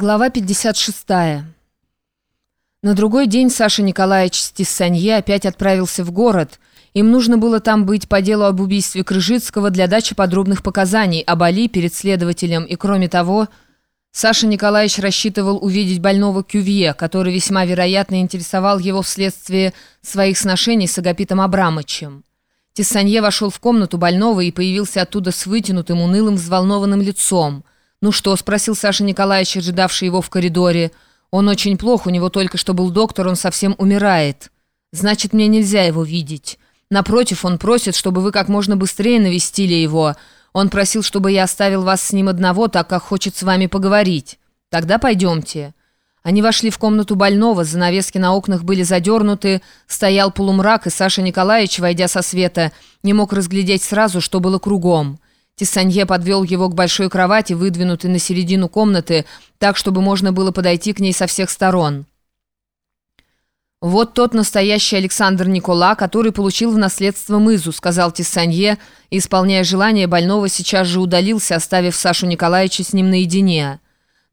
Глава 56. На другой день Саша Николаевич Стиссанье опять отправился в город. Им нужно было там быть по делу об убийстве Крыжицкого для дачи подробных показаний об Али перед следователем. И кроме того, Саша Николаевич рассчитывал увидеть больного Кювье, который весьма вероятно интересовал его вследствие своих сношений с Агапитом Абрамычем. Тиссанье вошел в комнату больного и появился оттуда с вытянутым, унылым, взволнованным лицом – «Ну что?» – спросил Саша Николаевич, ожидавший его в коридоре. «Он очень плох, у него только что был доктор, он совсем умирает. Значит, мне нельзя его видеть. Напротив, он просит, чтобы вы как можно быстрее навестили его. Он просил, чтобы я оставил вас с ним одного, так как хочет с вами поговорить. Тогда пойдемте». Они вошли в комнату больного, занавески на окнах были задернуты, стоял полумрак, и Саша Николаевич, войдя со света, не мог разглядеть сразу, что было кругом. Тиссанье подвел его к большой кровати, выдвинутой на середину комнаты, так, чтобы можно было подойти к ней со всех сторон. «Вот тот настоящий Александр Никола, который получил в наследство мызу», сказал Тиссанье, и, исполняя желание больного, сейчас же удалился, оставив Сашу Николаевича с ним наедине.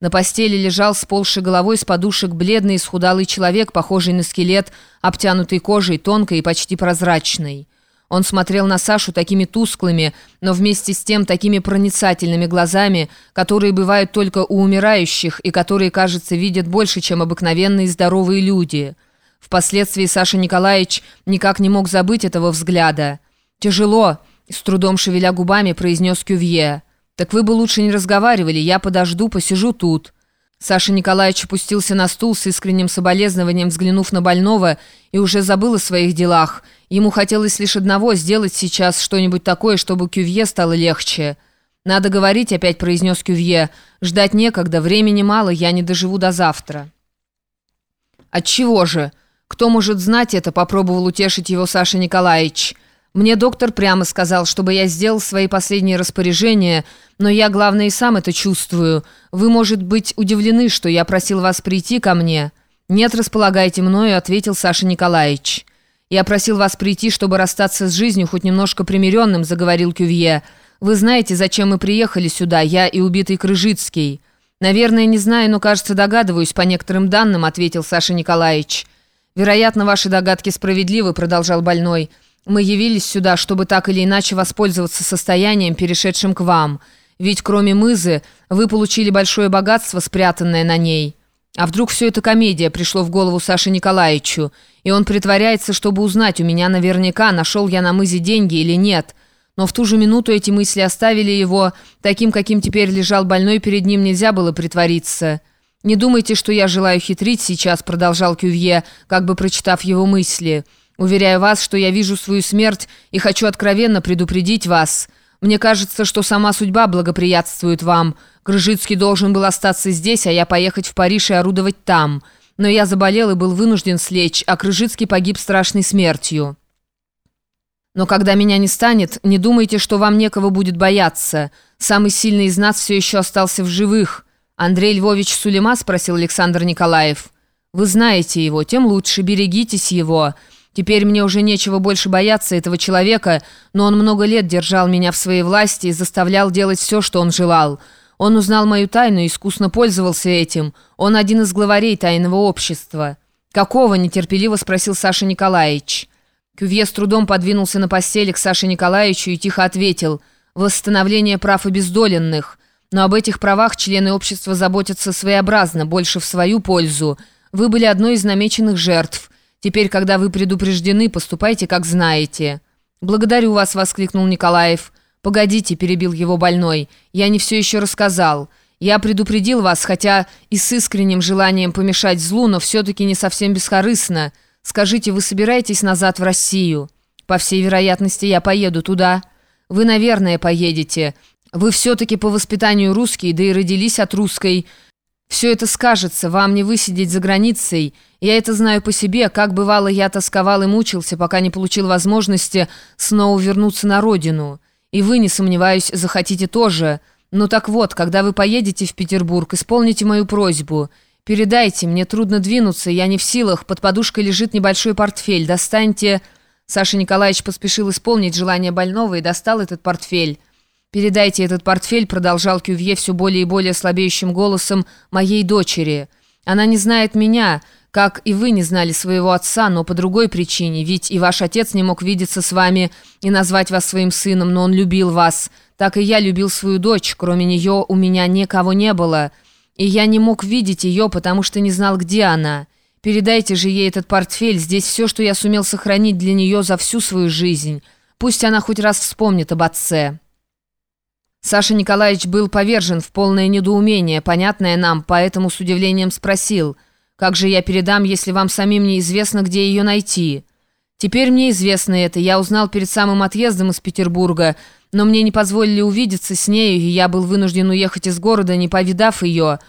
На постели лежал сползший головой с подушек бледный, исхудалый человек, похожий на скелет, обтянутый кожей, тонкой и почти прозрачной. Он смотрел на Сашу такими тусклыми, но вместе с тем такими проницательными глазами, которые бывают только у умирающих и которые, кажется, видят больше, чем обыкновенные здоровые люди. Впоследствии Саша Николаевич никак не мог забыть этого взгляда. «Тяжело», — с трудом шевеля губами произнес Кювье. «Так вы бы лучше не разговаривали, я подожду, посижу тут». Саша Николаевич опустился на стул с искренним соболезнованием, взглянув на больного, и уже забыл о своих делах. Ему хотелось лишь одного — сделать сейчас что-нибудь такое, чтобы Кювье стало легче. «Надо говорить», — опять произнес Кювье. «Ждать некогда, времени мало, я не доживу до завтра». «Отчего же? Кто может знать это?» — попробовал утешить его Саша Николаевич. Мне доктор прямо сказал, чтобы я сделал свои последние распоряжения, но я, главное, и сам это чувствую. Вы, может быть, удивлены, что я просил вас прийти ко мне?» «Нет, располагайте мною», — ответил Саша Николаевич. «Я просил вас прийти, чтобы расстаться с жизнью хоть немножко примиренным», — заговорил Кювье. «Вы знаете, зачем мы приехали сюда, я и убитый Крыжицкий?» «Наверное, не знаю, но, кажется, догадываюсь по некоторым данным», — ответил Саша Николаевич. «Вероятно, ваши догадки справедливы», — продолжал больной. Мы явились сюда, чтобы так или иначе воспользоваться состоянием, перешедшим к вам. Ведь кроме мызы вы получили большое богатство, спрятанное на ней. А вдруг все это комедия, пришло в голову Саше Николаевичу, и он притворяется, чтобы узнать у меня наверняка, нашел я на мызе деньги или нет. Но в ту же минуту эти мысли оставили его, таким, каким теперь лежал больной, перед ним нельзя было притвориться. «Не думайте, что я желаю хитрить сейчас», — продолжал Кювье, как бы прочитав его мысли. Уверяю вас, что я вижу свою смерть и хочу откровенно предупредить вас. Мне кажется, что сама судьба благоприятствует вам. Крыжицкий должен был остаться здесь, а я поехать в Париж и орудовать там. Но я заболел и был вынужден слечь, а Крыжицкий погиб страшной смертью. Но когда меня не станет, не думайте, что вам некого будет бояться. Самый сильный из нас все еще остался в живых. Андрей Львович Сулейма, спросил Александр Николаев. Вы знаете его, тем лучше, берегитесь его». Теперь мне уже нечего больше бояться этого человека, но он много лет держал меня в своей власти и заставлял делать все, что он желал. Он узнал мою тайну и искусно пользовался этим. Он один из главарей тайного общества». «Какого?» – нетерпеливо спросил Саша Николаевич. Кювье с трудом подвинулся на постели к Саше Николаевичу и тихо ответил «Восстановление прав обездоленных». Но об этих правах члены общества заботятся своеобразно, больше в свою пользу. Вы были одной из намеченных жертв – Теперь, когда вы предупреждены, поступайте, как знаете». «Благодарю вас», — воскликнул Николаев. «Погодите», — перебил его больной, — «я не все еще рассказал. Я предупредил вас, хотя и с искренним желанием помешать злу, но все-таки не совсем бескорыстно. Скажите, вы собираетесь назад в Россию?» «По всей вероятности, я поеду туда». «Вы, наверное, поедете. Вы все-таки по воспитанию русские, да и родились от русской. Все это скажется, вам не высидеть за границей. Я это знаю по себе, как бывало я тосковал и мучился, пока не получил возможности снова вернуться на родину. И вы, не сомневаюсь, захотите тоже. Ну так вот, когда вы поедете в Петербург, исполните мою просьбу. Передайте, мне трудно двинуться, я не в силах, под подушкой лежит небольшой портфель, достаньте...» Саша Николаевич поспешил исполнить желание больного и достал этот портфель. «Передайте этот портфель», — продолжал Кювье все более и более слабеющим голосом, «моей дочери. Она не знает меня, как и вы не знали своего отца, но по другой причине, ведь и ваш отец не мог видеться с вами и назвать вас своим сыном, но он любил вас. Так и я любил свою дочь, кроме нее у меня никого не было, и я не мог видеть ее, потому что не знал, где она. Передайте же ей этот портфель, здесь все, что я сумел сохранить для нее за всю свою жизнь. Пусть она хоть раз вспомнит об отце». Саша Николаевич был повержен в полное недоумение, понятное нам, поэтому с удивлением спросил – как же я передам, если вам самим неизвестно, где ее найти? Теперь мне известно это. Я узнал перед самым отъездом из Петербурга, но мне не позволили увидеться с нею, и я был вынужден уехать из города, не повидав ее».